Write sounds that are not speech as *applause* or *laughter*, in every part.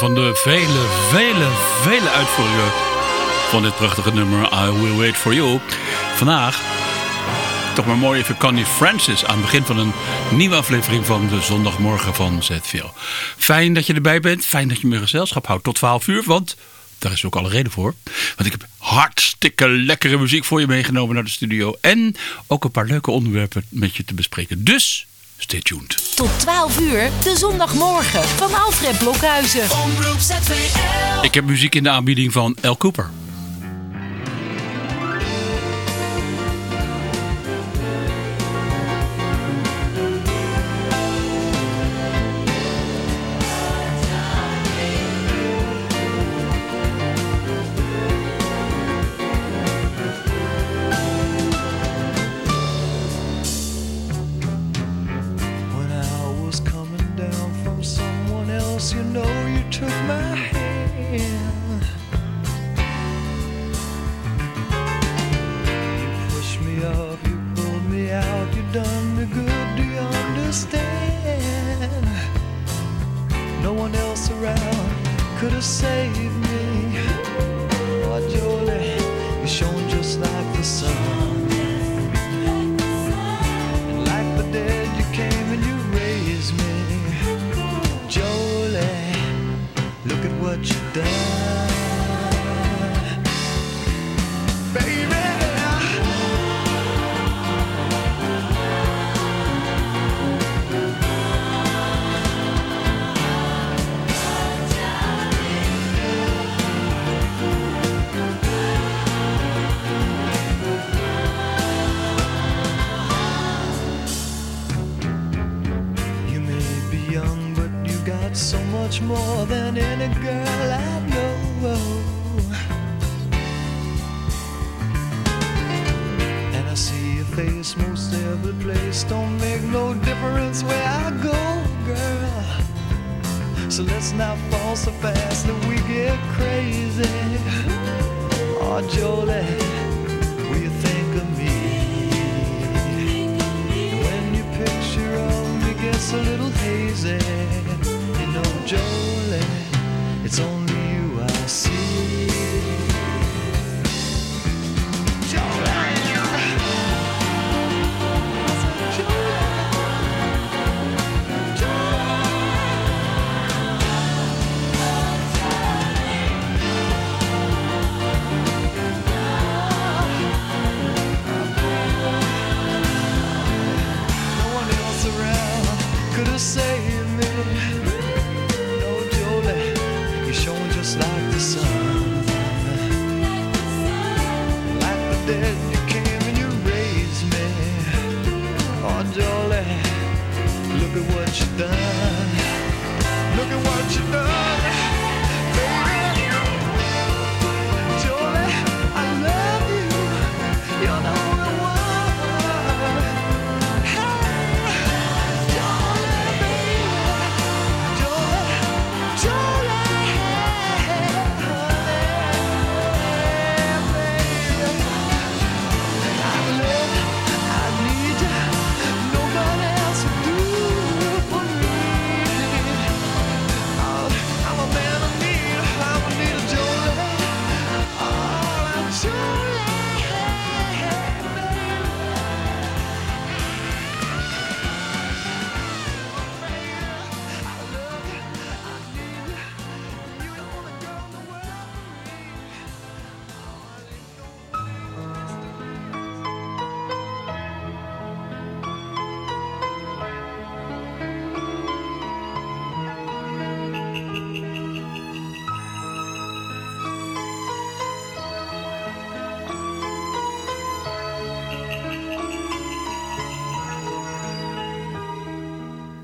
van de vele, vele, vele uitvoeringen van dit prachtige nummer I Will Wait For You. Vandaag toch maar mooi even Connie Francis aan het begin van een nieuwe aflevering van de zondagmorgen van ZVL. Fijn dat je erbij bent, fijn dat je me gezelschap houdt tot 12 uur, want daar is ook alle reden voor. Want ik heb hartstikke lekkere muziek voor je meegenomen naar de studio en ook een paar leuke onderwerpen met je te bespreken. Dus Stay tuned. Tot 12 uur, de zondagmorgen van Alfred Blokhuizen. Ik heb muziek in de aanbieding van El Cooper.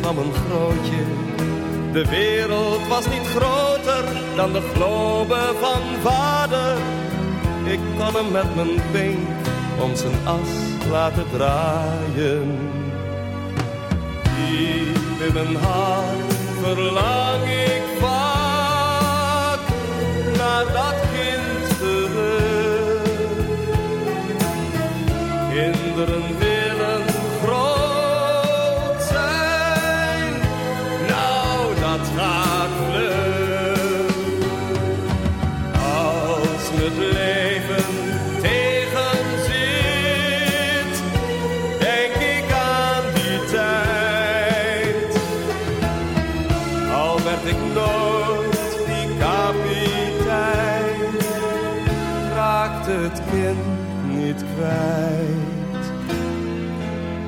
van een grootje. De wereld was niet groter dan de globe van vader. Ik kon hem met mijn pink om zijn as laten draaien. Diep in mijn hart verlang ik vaak naar dat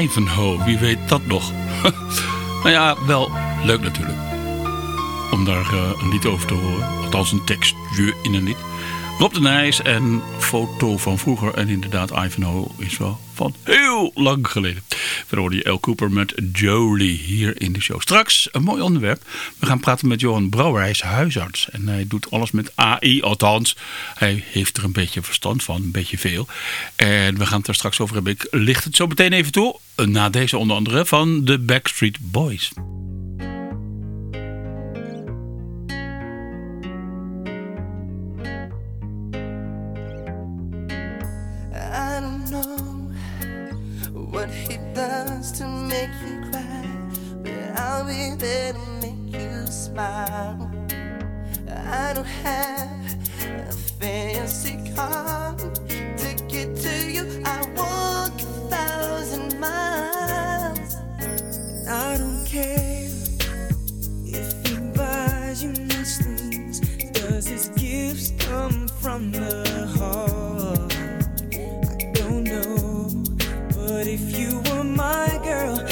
Ivanhoe, wie weet dat nog? *laughs* nou ja, wel leuk natuurlijk. Om daar eh, een lied over te horen. Althans een tekstje in een lied. Rob de Nijs en foto van vroeger. En inderdaad, Ivanhoe is wel van heel lang geleden. Verder hoorde je El Cooper met Jolie hier in de show. Straks een mooi onderwerp. We gaan praten met Johan Brouwer. Hij is huisarts. En hij doet alles met AI. Althans, hij heeft er een beetje verstand van. Een beetje veel. En we gaan het er straks over hebben. Ik licht het zo meteen even toe. Na deze onder andere van de Backstreet Boys. There to make you smile. I don't have a fancy car to get to you. I walk a thousand miles. I don't care if he buys you nice things. Does his gifts come from the heart? I don't know, but if you were my girl,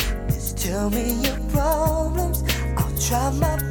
Tell me your problems. I'll try my best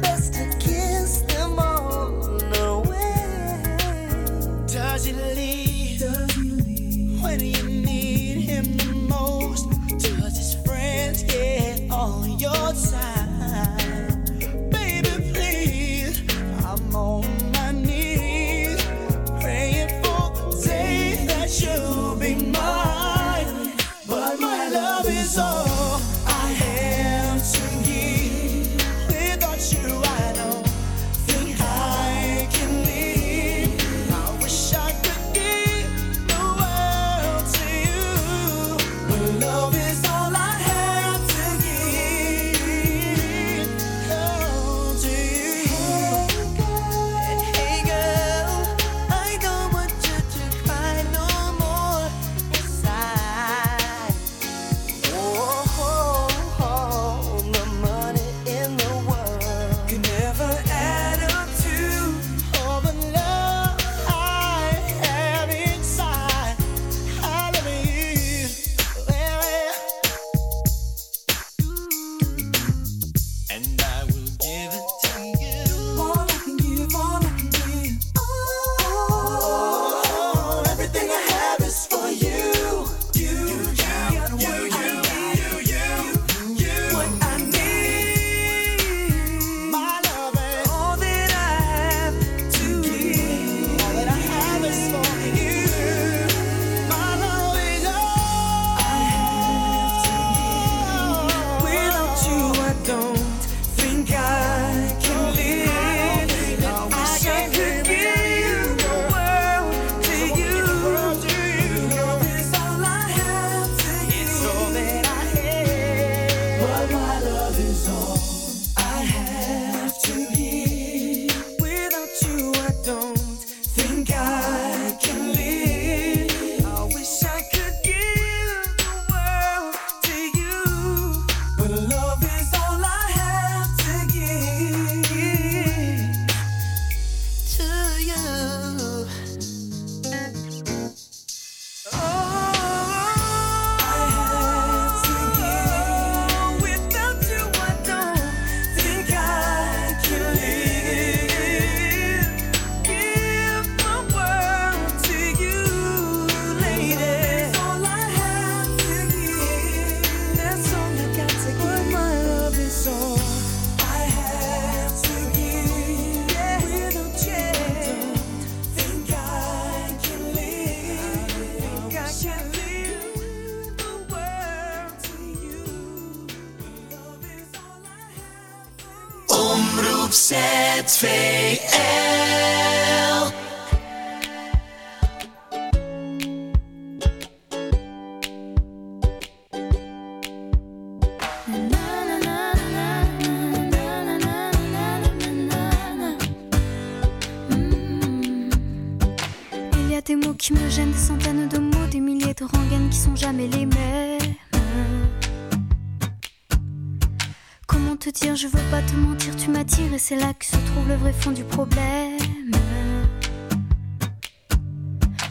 te mentir, tu m'attires et c'est là que se trouve le vrai fond du problème.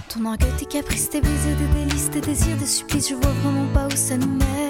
Ton orgueil, tes caprices, tes baisers, des délices, tes désirs, des supplices, je vois vraiment pas où ça nous mène.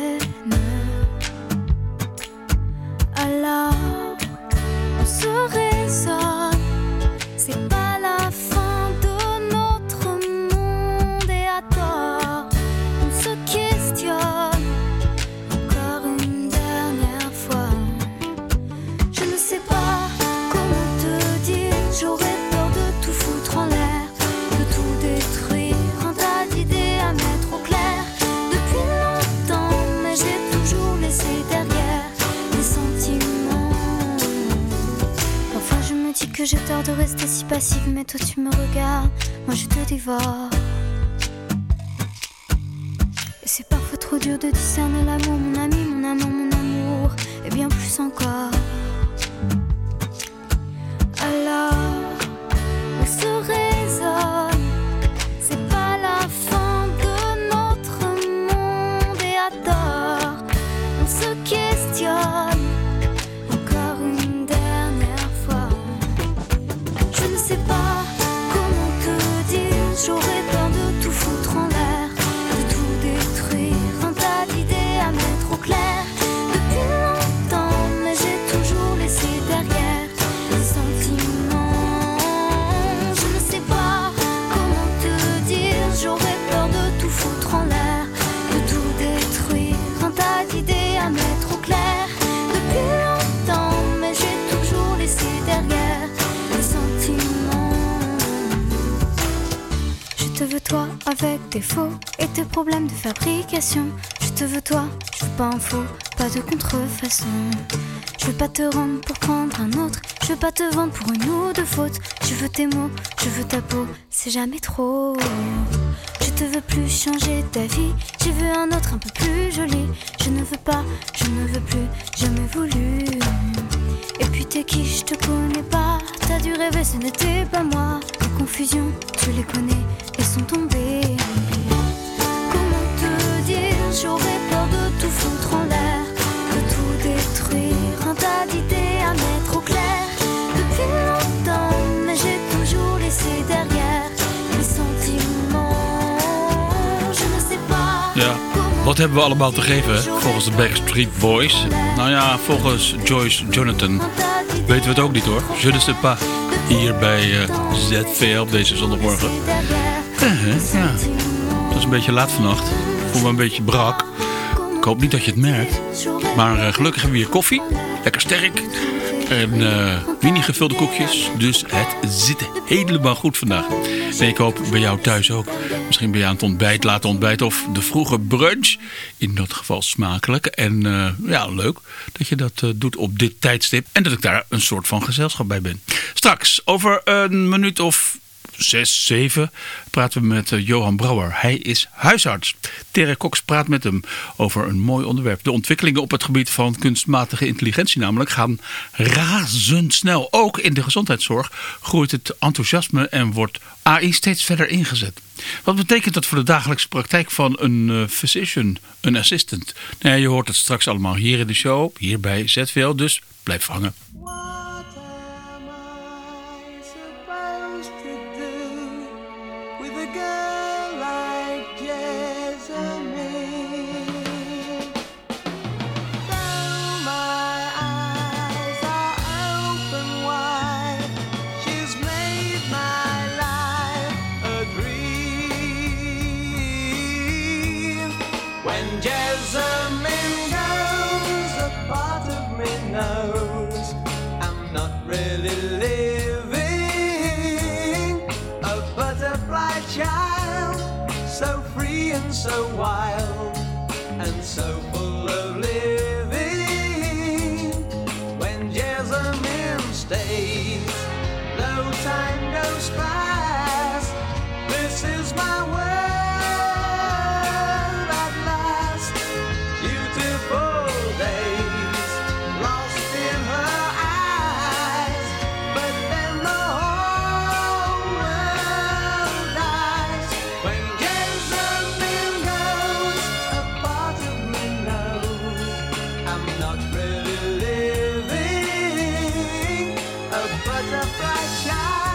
Je te veux toi, je veux pas un faux, pas de contrefaçon. Je veux pas te rendre pour prendre un autre. Je veux pas te vendre pour une ou deux fautes. Je veux tes mots, je veux ta peau, c'est jamais trop. Je te veux plus changer ta vie. Je veux un autre un peu plus joli. Je ne veux pas, je ne veux plus, jamais voulu. Et puis t'es qui, je te connais pas. T'as dû rêver, ce n'était pas moi. Les confusions, tu les connais, elles sont tombées. J'aurais peur de tout foutre en l'air, de tout détruire, un tas d'idées à mettre au clair. Depuis longtemps, mais j'ai toujours laissé derrière les sentiments. Je ne sais pas. Ja, wat hebben we allemaal te geven volgens de Backstreet Boys? Nou ja, volgens Joyce Jonathan weten we het ook niet hoor. Je ne sais pas. Hier bij eh, ZVL op deze zondagmorgen. Eh, *laughs* ja, het is een beetje laat vannacht. Voel me een beetje brak. Ik hoop niet dat je het merkt. Maar eh, gelukkig hebben we hier koffie. Lekker sterk. En eh mini gevulde koekjes. Dus het zit helemaal goed vandaag. Nee, ik hoop bij jou thuis ook. Misschien ben je aan het ontbijt, laat ontbijt of de vroege brunch. In dat geval smakelijk. En eh, ja, leuk dat je dat doet op dit tijdstip. En dat ik daar een soort van gezelschap bij ben. Straks, over een minuut of zes, zeven praten we met eh, Johan Brouwer. Hij is huisarts. Terre Cox praat met hem over een mooi onderwerp. De ontwikkelingen op het gebied van kunstmatige intelligentie namelijk gaan razendsnel. Ook in de gezondheidszorg groeit het enthousiasme en wordt AI steeds verder ingezet. Wat betekent dat voor de dagelijkse praktijk van een eh, physician, een assistant? Nou je hoort het straks allemaal hier in de show, hier bij ZVL, dus blijf hangen. shine.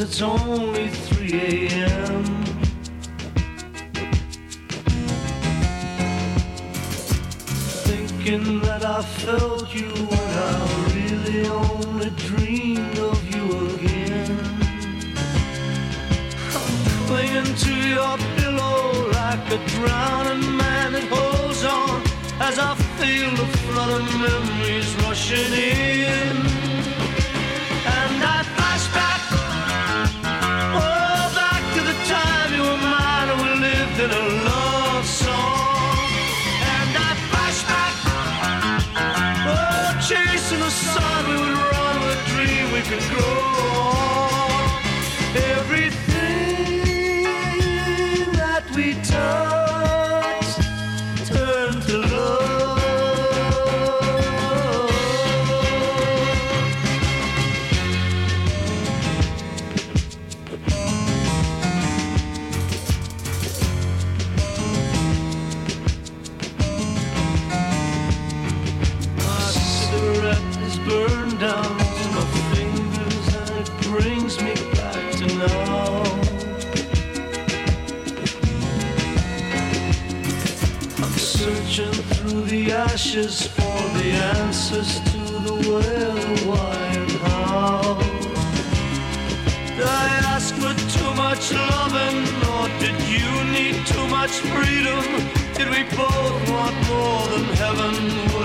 it's only 3 a.m. searches for the answers to the world why and how. Did I ask for too much loving, or did you need too much freedom? Did we both want more than heaven?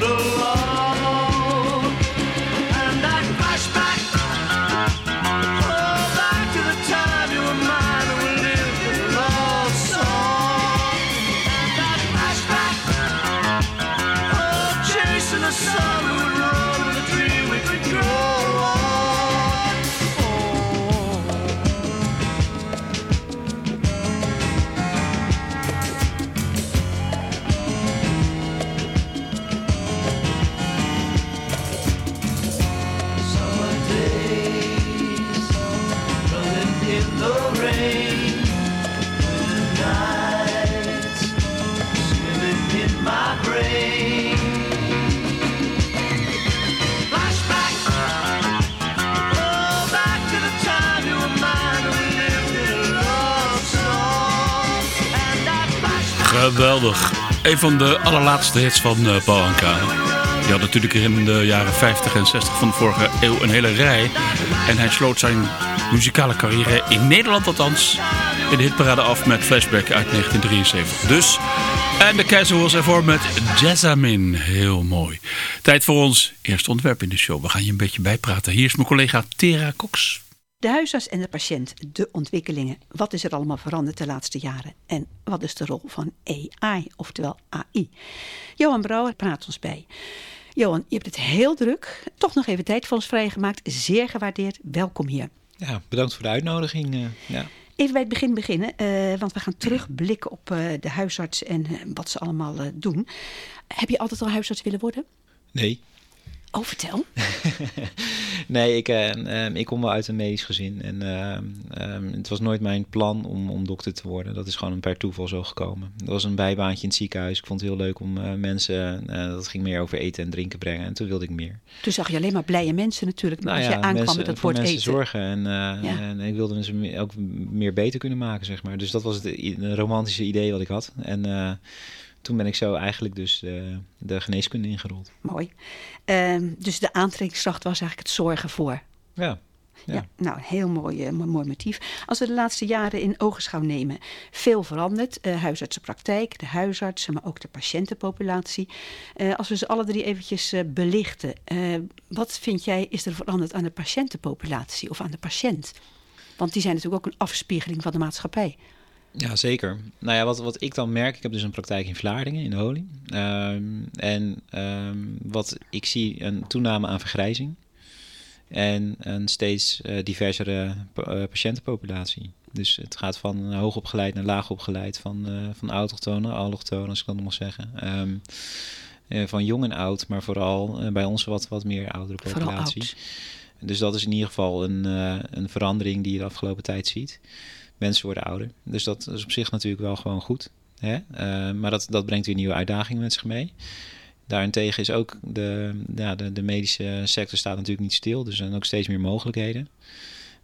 Geweldig. Een van de allerlaatste hits van uh, Paul Anka. Die had natuurlijk in de jaren 50 en 60 van de vorige eeuw een hele rij. En hij sloot zijn muzikale carrière in Nederland althans in de hitparade af met Flashback uit 1973. Dus, en de keizer was ervoor met Jasmine. Heel mooi. Tijd voor ons eerste ontwerp in de show. We gaan je een beetje bijpraten. Hier is mijn collega Tera Cox. De huisarts en de patiënt, de ontwikkelingen. Wat is er allemaal veranderd de laatste jaren? En wat is de rol van AI, oftewel AI? Johan Brouwer praat ons bij. Johan, je hebt het heel druk. Toch nog even tijd voor ons vrijgemaakt. Zeer gewaardeerd. Welkom hier. Ja, bedankt voor de uitnodiging. Uh, ja. Even bij het begin beginnen, uh, want we gaan terugblikken op uh, de huisarts en wat ze allemaal doen. Heb je altijd al huisarts willen worden? Nee. Oh, vertel. *laughs* nee, ik, uh, ik kom wel uit een medisch gezin. En uh, het was nooit mijn plan om, om dokter te worden. Dat is gewoon per toeval zo gekomen. Dat was een bijbaantje in het ziekenhuis. Ik vond het heel leuk om uh, mensen... dat ging meer over eten en drinken brengen. En toen wilde ik meer. Toen zag je alleen maar blije mensen natuurlijk. Nou als ja, je aankwam mensen, met het woord mensen zorgen. En, ja. en, ik wilde ze ook meer beter kunnen maken, zeg maar. Dus dat was het, het romantische idee wat ik had. En toen ben ik zo eigenlijk dus de, de geneeskunde ingerold. Mooi. Um, dus de aantrekkingskracht was eigenlijk het zorgen voor. Ja. Ja. ja nou, heel mooi, uh, mooi motief. Als we de laatste jaren in ogenschouw nemen, veel veranderd. Uh, huisartsenpraktijk, de huisartsen, maar ook de patiëntenpopulatie. Als we ze alle drie eventjes belichten, wat vind jij is er veranderd aan de patiëntenpopulatie of aan de patiënt? Want die zijn natuurlijk ook een afspiegeling van de maatschappij. Ja, zeker. Nou ja, wat, wat ik dan merk, ik heb dus een praktijk in Vlaardingen, in de Holy. Um, en um, wat ik zie, een toename aan vergrijzing. En een steeds uh, diversere uh, patiëntenpopulatie. Dus het gaat van hoogopgeleid naar laagopgeleid, van, uh, van autochtonen, allochtonen, als ik dat nog mag zeggen. Um, van jong en oud, maar vooral bij ons wat, wat meer oudere populatie. Dus dat is in ieder geval een, een verandering die je de afgelopen tijd ziet mensen worden ouder. Dus dat is op zich natuurlijk wel gewoon goed. Hè? Uh, maar dat, dat brengt weer nieuwe uitdagingen met zich mee. Daarentegen is ook de, ja, de, de medische sector staat natuurlijk niet stil. Dus er zijn ook steeds meer mogelijkheden.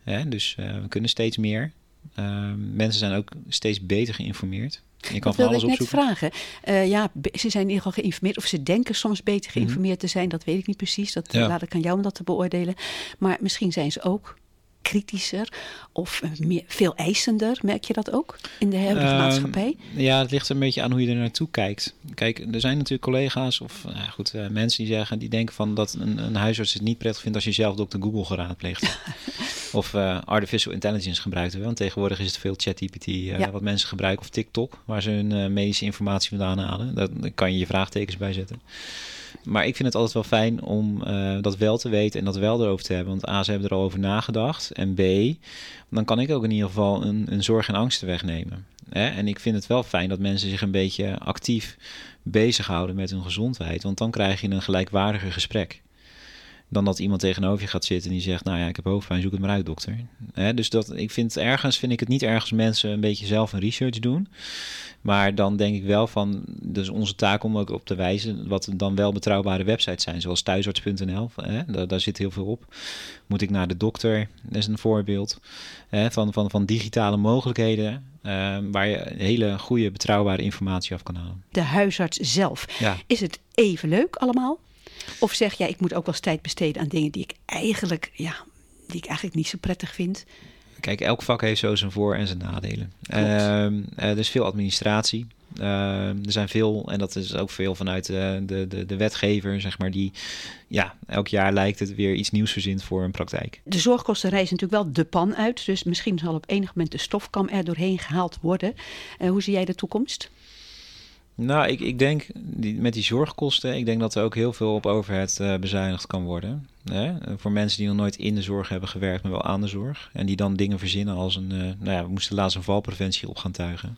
Hè? Dus uh, we kunnen steeds meer. Uh, mensen zijn ook steeds beter geïnformeerd. Je kan dat ik net vragen. Uh, ja, ze zijn in ieder geval geïnformeerd. Of ze denken soms beter mhm. geïnformeerd mm -hmm. te zijn. Dat weet ik niet precies. Dat ja. laat ik aan jou om dat te beoordelen. Maar misschien zijn ze ook kritischer of meer, veel eisender. Merk je dat ook in de huidige uh, maatschappij? Ja, het ligt een beetje aan hoe je er naartoe kijkt. Kijk, er zijn natuurlijk collega's of uh, goed, uh, mensen die zeggen, die denken van dat een, een huisarts het niet prettig vindt als je zelf dokter Google geraadpleegt. *laughs* of eh, artificial intelligence gebruikt. Want tegenwoordig is het veel ChatGPT ja. wat mensen gebruiken of TikTok, waar ze hun medische informatie vandaan halen. Daar kan je je vraagtekens bij zetten. Maar ik vind het altijd wel fijn om uh, dat wel te weten en dat wel erover te hebben. Want A, ze hebben er al over nagedacht. En B, dan kan ik ook in ieder geval een, een zorg en angsten wegnemen. Hè? En ik vind het wel fijn dat mensen zich een beetje actief bezighouden met hun gezondheid. Want dan krijg je een gelijkwaardiger gesprek dan dat iemand tegenover je gaat zitten en die zegt, nou ja, ik heb hoofdpijn, zoek het maar uit, dokter. Hè? dus dat, ik vind ergens, vind ik het niet ergens mensen een beetje zelf een research doen. Maar dan denk ik wel van, dus onze taak om ook op te wijzen wat dan wel betrouwbare websites zijn, zoals thuisarts.nl, daar, daar, zit heel veel op. Moet ik naar de dokter, dat is een voorbeeld hè, van, van, van digitale mogelijkheden. Uh, waar je hele goede, betrouwbare informatie af kan halen. De huisarts zelf. Ja. Is het even leuk allemaal? Of zeg jij, ik moet ook wel eens tijd besteden aan dingen die ik eigenlijk, ja, die ik eigenlijk niet zo prettig vind? Kijk, elk vak heeft zo zijn voor- en zijn nadelen. Uh, er is veel administratie. Uh, er zijn veel, en dat is ook veel vanuit de, de, de, de, wetgever, zeg maar, die ja, elk jaar lijkt het weer iets nieuws verzint voor een praktijk. De zorgkosten reizen natuurlijk wel de pan uit, dus misschien zal op enig moment de stofkam er doorheen gehaald worden. Uh, hoe zie jij de toekomst? Nou, ik, ik denk die, met die zorgkosten, ik denk dat er ook heel veel op overheid uh, bezuinigd kan worden. Hè? Voor mensen die nog nooit in de zorg hebben gewerkt, maar wel aan de zorg. En die dan dingen verzinnen als een, uh, nou ja, we moesten laatst een valpreventie op gaan tuigen.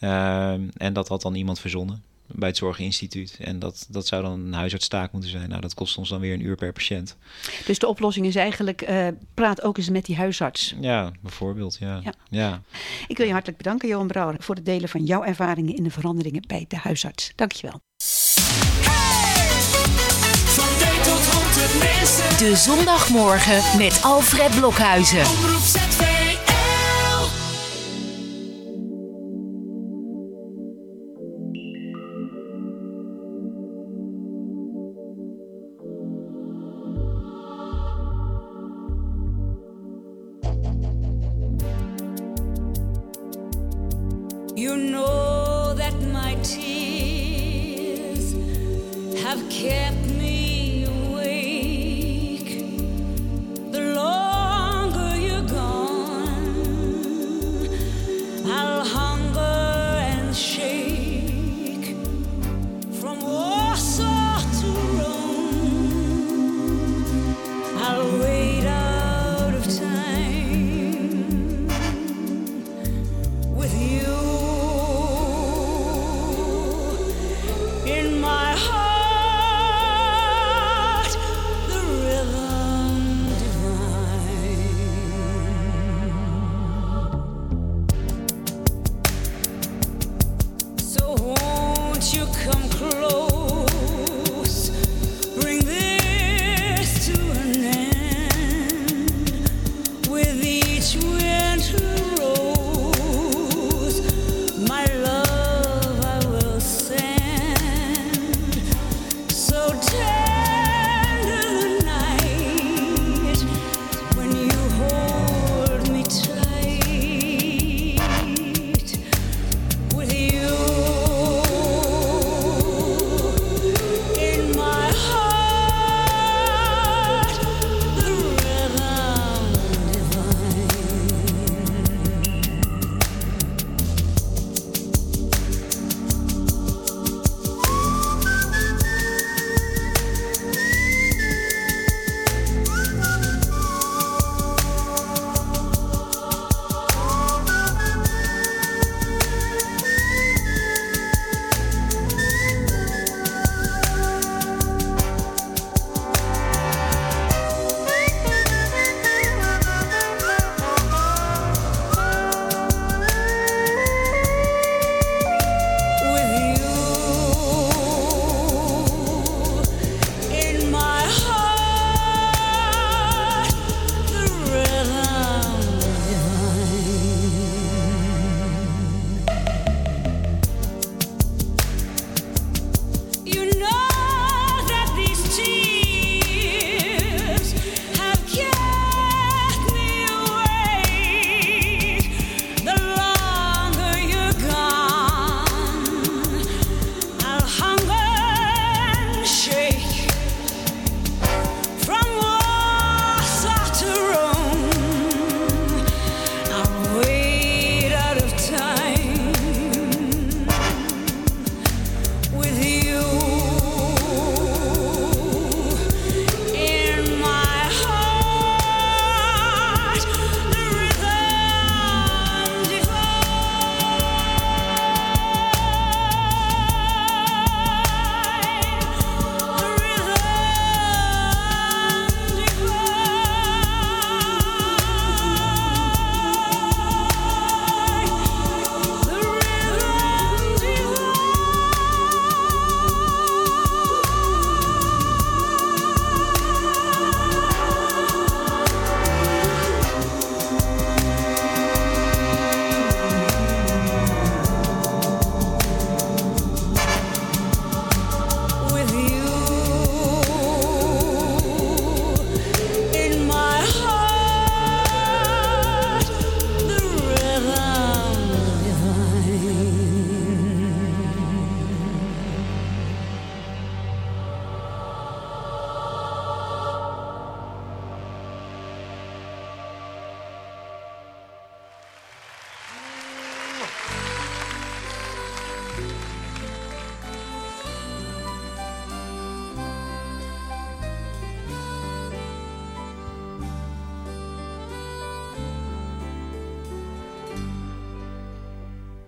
Uh, en dat had dan iemand verzonnen bij het Zorginstituut. En dat, dat zou dan een huisartstaak moeten zijn. Nou, dat kost ons dan weer een uur per patiënt. Dus de oplossing is eigenlijk, uh, praat ook eens met die huisarts. Ja, bijvoorbeeld, ja. ja. ja. Ik wil je hartelijk bedanken, Johan Brouwer, voor het delen van jouw ervaringen in de veranderingen bij de huisarts. Dankjewel. Hey! De zondagmorgen met Alfred Blokhuizen.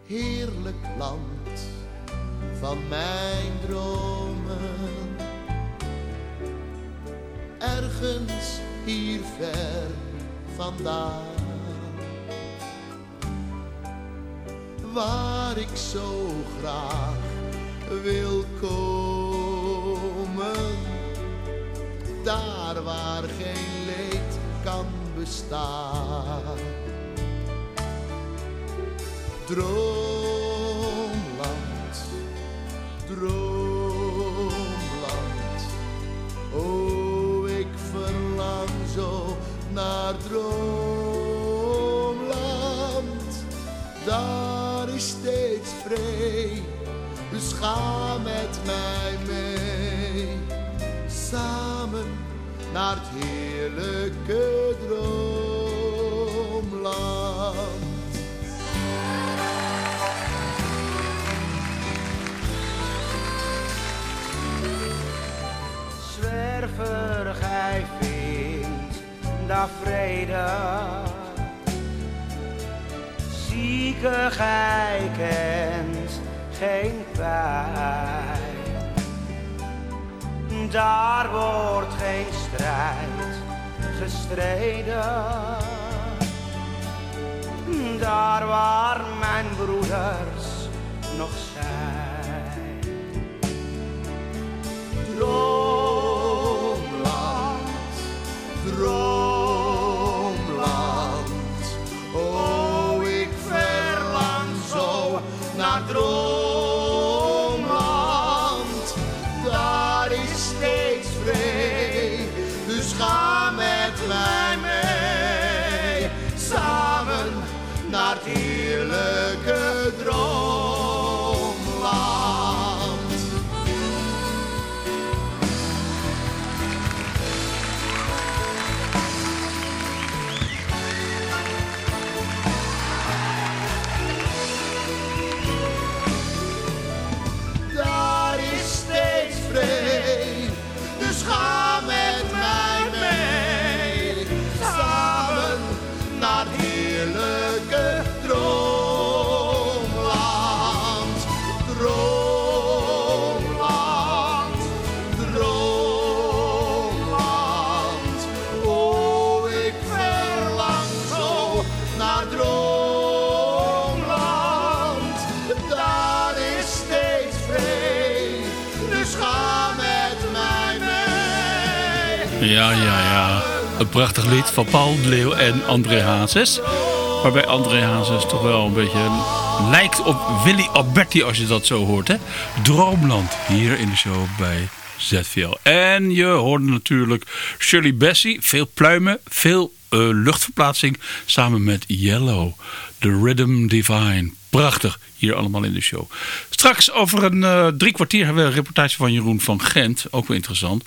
heerlijk land van mijn dromen. Ergens hier ver vandaan, waar ik zo graag wil komen, daar waar geen leed kan bestaan. Droomland, droomland. Oh, ik verlang zo naar droomland. Daar is steeds vrij, dus ga met mij mee. Samen naar het heerlijke droom. Gij vindt daar vrede. Zieke, gij kent geen pijn. Daar wordt geen strijd gestreden. Daar waar mijn broeders nog zijn. Naar Een prachtig lied van Paul de Leeuw en André Hazes. Waarbij André Hazes toch wel een beetje lijkt op Willy Alberti als je dat zo hoort. Hè? Droomland hier in de show bij ZVL. En je hoorde natuurlijk Shirley Bassey. Veel pluimen, veel eh, luchtverplaatsing. Samen met Yellow. The Rhythm Divine. Prachtig, hier allemaal in de show. Straks over een eh, drie kwartier hebben we een reportage van Jeroen van Gent. Ook wel interessant.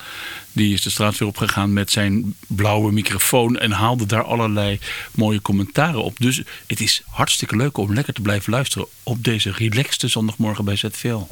Die is de straat weer opgegaan met zijn blauwe microfoon en haalde daar allerlei mooie commentaren op. Dus het is hartstikke leuk om lekker te blijven luisteren op deze relaxte zondagmorgen bij ZVL.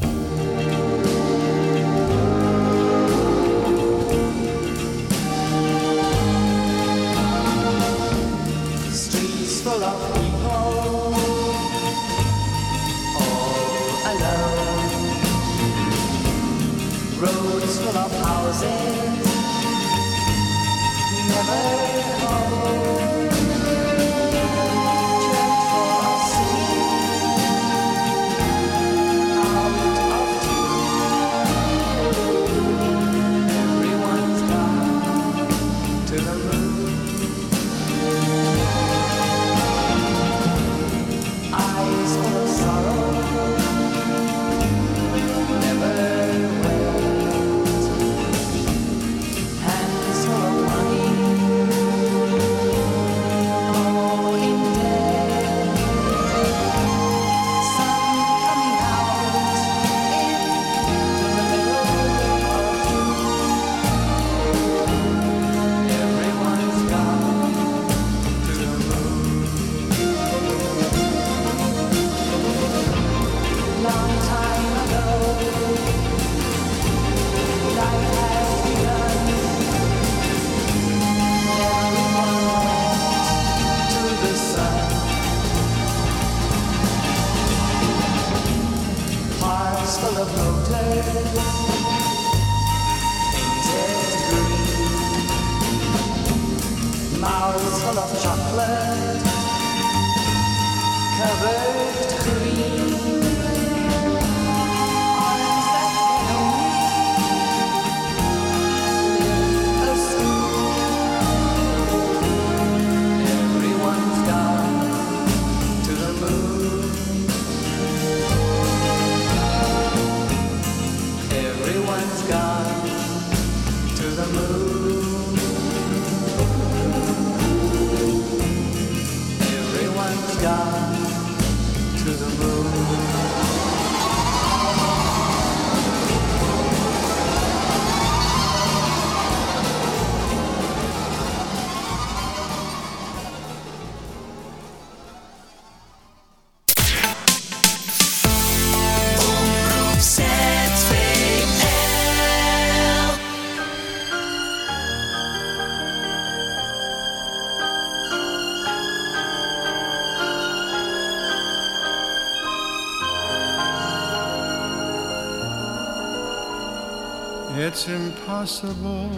Impossible.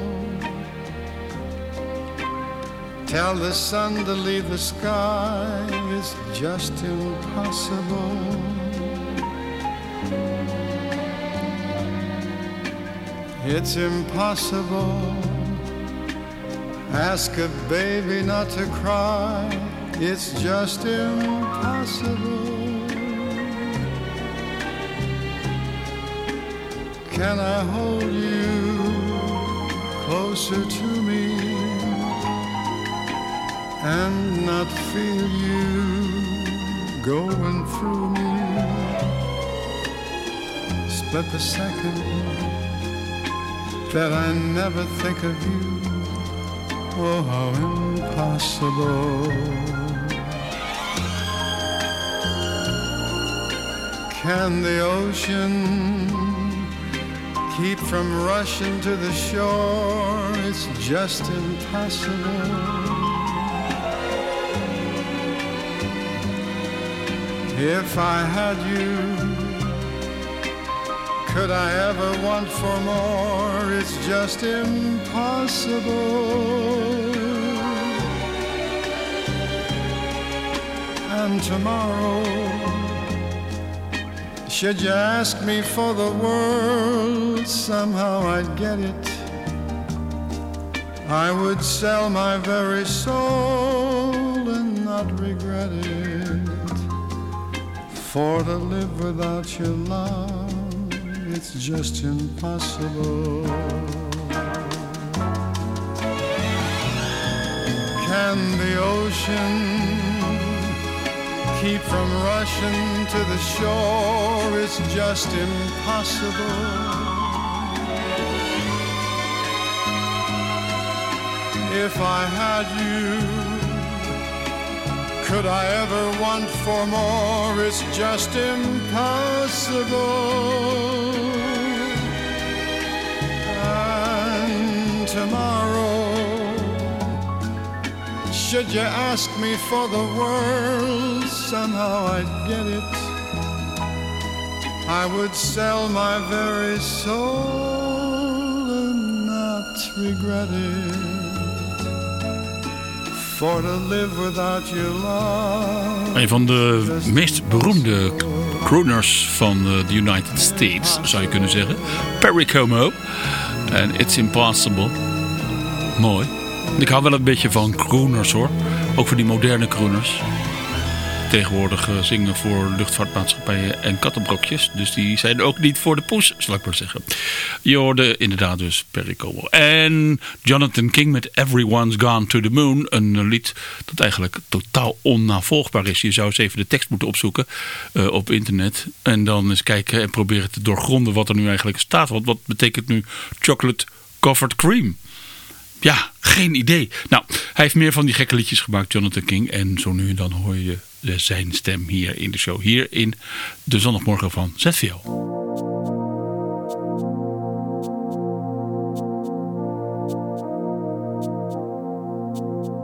Tell the sun to leave the sky. It's just impossible. It's impossible. Ask a baby not to cry. It's just impossible. Can I hold you closer to me and not feel you going through me? Split the second that I never think of you. Oh, how impossible. Can the ocean keep from rushing to the shore? It's just impossible. If I had you, could I ever want for more? It's just impossible. And tomorrow, should you ask me for the world, somehow I'd get it. I would sell my very soul and not regret it. For to live without your love, it's just impossible. Can the ocean keep from rushing to the shore? It's just impossible. If I had you, could I ever want for more? It's just impossible. And tomorrow, should you ask me for the world, somehow I'd get it. I would sell my very soul and not regret it. For to live without your love. Een van de meest beroemde crooners van eh, de United States, zou je kunnen zeggen. Perry Como. En It's Impossible. Mooi. Ik hou wel een beetje van crooners hoor. Ook voor die moderne crooners. Tegenwoordig eh, zingen voor luchtvaartmaatschappijen en kattenbrokjes. Dus die zijn ook niet voor de poes, zal ik maar zeggen. Je hoorde inderdaad dus Perry. En Jonathan King met Everyone's Gone to the Moon. Een lied dat eigenlijk totaal onnavolgbaar is. Je zou eens even de tekst moeten opzoeken eh, op internet. En dan eens kijken en proberen te doorgronden wat er nu eigenlijk staat. Want wat betekent nu chocolate covered cream? Ja, geen idee. Nou, hij heeft meer van die gekke liedjes gemaakt, Jonathan King. En zo nu en dan hoor je eh, zijn stem hier in de show. Hier in de zondagmorgen van ZVL.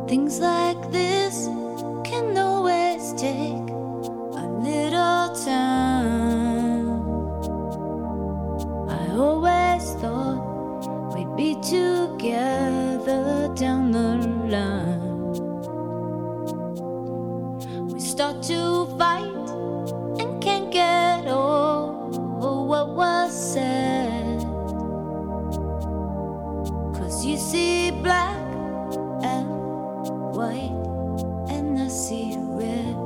Things like this can always take a little time. I always thought be together down the line. We start to fight and can't get over what was said. Cause you see black and white and I see red.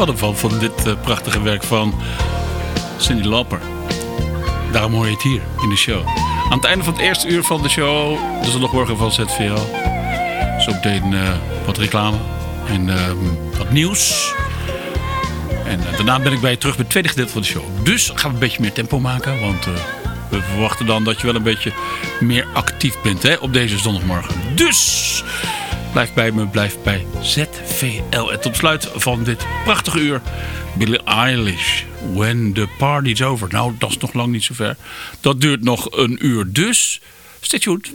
Ontspannen van, van dit eh, prachtige werk van Cindy Lauper. Daarom hoor je het hier in de show. Aan het einde van het eerste uur van de show, de zondagmorgen van ZVL. Zo meteen eh, wat reclame en ehm, wat nieuws. En eh, daarna ben ik bij je terug met het tweede gedeelte van de show. Dus gaan we een beetje meer tempo maken, want... we verwachten dan dat je wel een beetje meer actief bent hè, op deze zondagmorgen. Dus blijf bij me, blijf bij ZVL. En tot slot van dit prachtige uur, Billie Eilish. When the party's over. Nou, dat is nog lang niet zo ver. Dat duurt nog een uur. Dus, stay tuned.